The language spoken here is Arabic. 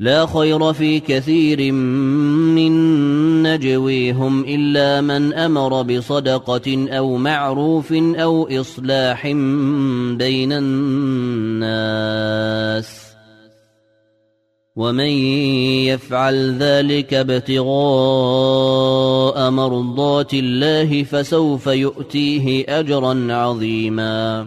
لا خير في كثير من نجويهم إلا من أمر بصدقة أو معروف أو إصلاح بين الناس ومن يفعل ذلك ابتغاء مرضات الله فسوف يؤتيه أجرا عظيما